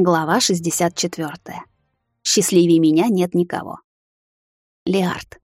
Глава 64. Счастливее меня нет никого. Лиард.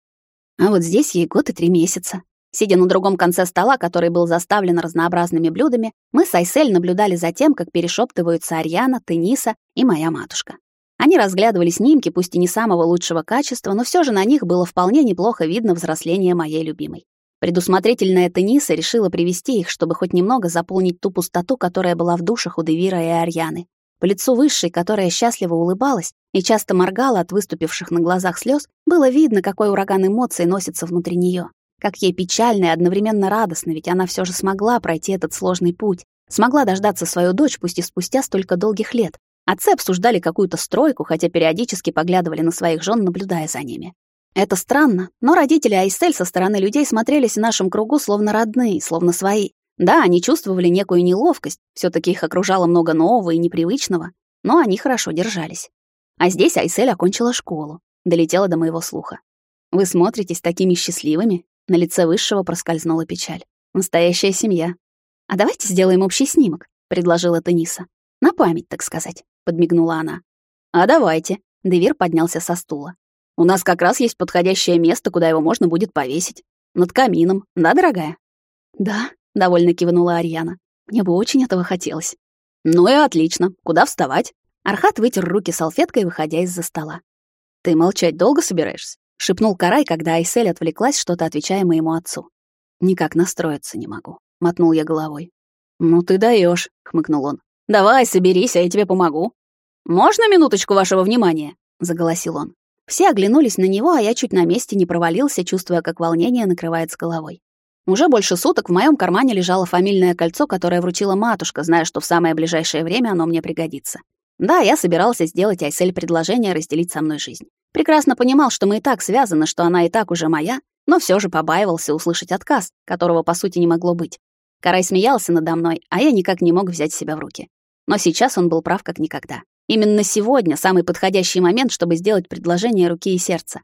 А вот здесь ей год и три месяца. Сидя на другом конце стола, который был заставлен разнообразными блюдами, мы с Айсель наблюдали за тем, как перешептываются Ариана, Тениса и моя матушка. Они разглядывали снимки, пусть и не самого лучшего качества, но все же на них было вполне неплохо видно взросление моей любимой. Предусмотрительная Тениса решила привести их, чтобы хоть немного заполнить ту пустоту, которая была в душах у Девира и Арианы. По лицу высшей, которая счастливо улыбалась и часто моргала от выступивших на глазах слез, было видно, какой ураган эмоций носится внутри нее. Как ей печально и одновременно радостно, ведь она все же смогла пройти этот сложный путь, смогла дождаться свою дочь, пусть и спустя столько долгих лет. Отцы обсуждали какую-то стройку, хотя периодически поглядывали на своих жен, наблюдая за ними. Это странно, но родители Айсель со стороны людей смотрелись в нашем кругу словно родные, словно свои. Да, они чувствовали некую неловкость, все таки их окружало много нового и непривычного, но они хорошо держались. А здесь Айсель окончила школу, долетела до моего слуха. «Вы смотритесь такими счастливыми?» На лице высшего проскользнула печаль. «Настоящая семья». «А давайте сделаем общий снимок», — предложила Тениса. «На память, так сказать», — подмигнула она. «А давайте». Девир поднялся со стула. «У нас как раз есть подходящее место, куда его можно будет повесить. Над камином, да, дорогая?» «Да», — довольно кивнула Ариана. «Мне бы очень этого хотелось». «Ну и отлично. Куда вставать?» Архат вытер руки салфеткой, выходя из-за стола. «Ты молчать долго собираешься?» — шепнул Карай, когда Айсель отвлеклась, что-то отвечая моему отцу. «Никак настроиться не могу», — мотнул я головой. «Ну ты даешь, хмыкнул он. «Давай, соберись, а я тебе помогу». «Можно минуточку вашего внимания?» — заголосил он. Все оглянулись на него, а я чуть на месте не провалился, чувствуя, как волнение накрывает с головой. Уже больше суток в моем кармане лежало фамильное кольцо, которое вручила матушка, зная, что в самое ближайшее время оно мне пригодится. Да, я собирался сделать Айсель предложение разделить со мной жизнь. Прекрасно понимал, что мы и так связаны, что она и так уже моя, но все же побаивался услышать отказ, которого по сути не могло быть. Карай смеялся надо мной, а я никак не мог взять себя в руки. Но сейчас он был прав как никогда. Именно сегодня самый подходящий момент, чтобы сделать предложение руки и сердца.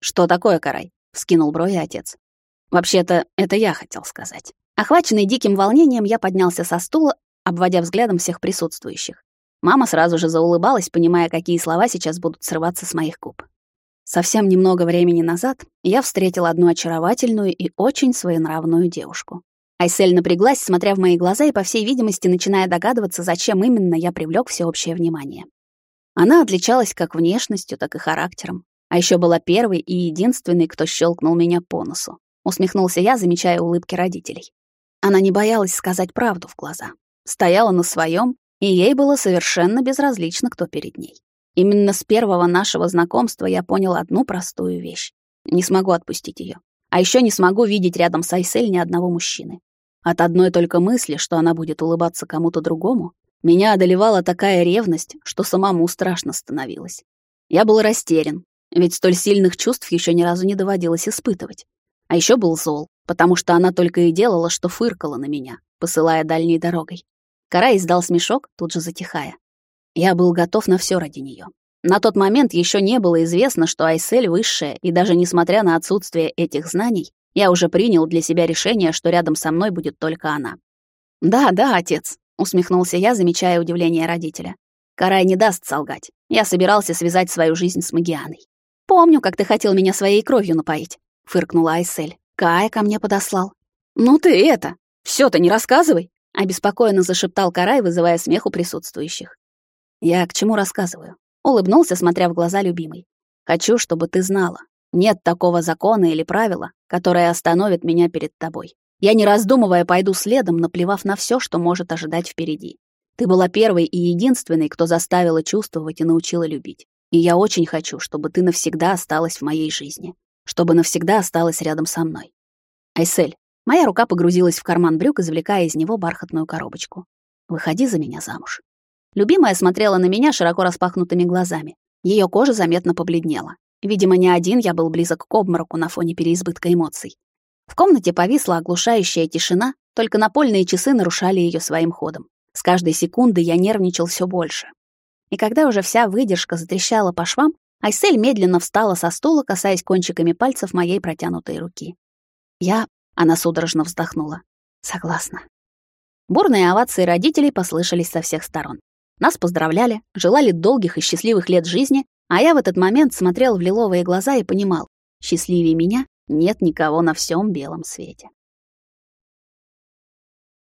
«Что такое, Карай?» — вскинул брови отец. Вообще-то, это я хотел сказать. Охваченный диким волнением, я поднялся со стула, обводя взглядом всех присутствующих. Мама сразу же заулыбалась, понимая, какие слова сейчас будут срываться с моих губ. Совсем немного времени назад я встретил одну очаровательную и очень своенравную девушку. Айсель напряглась, смотря в мои глаза и, по всей видимости, начиная догадываться, зачем именно я привлек всеобщее внимание. Она отличалась как внешностью, так и характером. А еще была первой и единственной, кто щелкнул меня по носу усмехнулся я, замечая улыбки родителей. Она не боялась сказать правду в глаза. Стояла на своем, и ей было совершенно безразлично, кто перед ней. Именно с первого нашего знакомства я понял одну простую вещь. Не смогу отпустить ее. А еще не смогу видеть рядом с Айсель ни одного мужчины. От одной только мысли, что она будет улыбаться кому-то другому, меня одолевала такая ревность, что самому страшно становилось. Я был растерян, ведь столь сильных чувств еще ни разу не доводилось испытывать. А еще был зол, потому что она только и делала, что фыркала на меня, посылая дальней дорогой. Кара издал смешок, тут же затихая. Я был готов на все ради нее. На тот момент еще не было известно, что Айсель высшая, и даже несмотря на отсутствие этих знаний, я уже принял для себя решение, что рядом со мной будет только она. «Да, да, отец», — усмехнулся я, замечая удивление родителя. «Карай не даст солгать. Я собирался связать свою жизнь с Магианой. Помню, как ты хотел меня своей кровью напоить фыркнула Айсель. Кая ко мне подослал. Ну ты это, все то не рассказывай, обеспокоенно зашептал Карай, вызывая смех у присутствующих. Я к чему рассказываю? Улыбнулся, смотря в глаза любимой. Хочу, чтобы ты знала. Нет такого закона или правила, которое остановит меня перед тобой. Я, не раздумывая, пойду следом, наплевав на все, что может ожидать впереди. Ты была первой и единственной, кто заставила чувствовать и научила любить. И я очень хочу, чтобы ты навсегда осталась в моей жизни чтобы навсегда осталась рядом со мной. Айсель, моя рука погрузилась в карман брюк, извлекая из него бархатную коробочку. Выходи за меня замуж. Любимая смотрела на меня широко распахнутыми глазами. Ее кожа заметно побледнела. Видимо, не один я был близок к обмороку на фоне переизбытка эмоций. В комнате повисла оглушающая тишина, только напольные часы нарушали ее своим ходом. С каждой секунды я нервничал все больше. И когда уже вся выдержка затрещала по швам, Айсель медленно встала со стула, касаясь кончиками пальцев моей протянутой руки. Я... Она судорожно вздохнула. Согласна. Бурные овации родителей послышались со всех сторон. Нас поздравляли, желали долгих и счастливых лет жизни, а я в этот момент смотрел в лиловые глаза и понимал, счастливее меня нет никого на всем белом свете.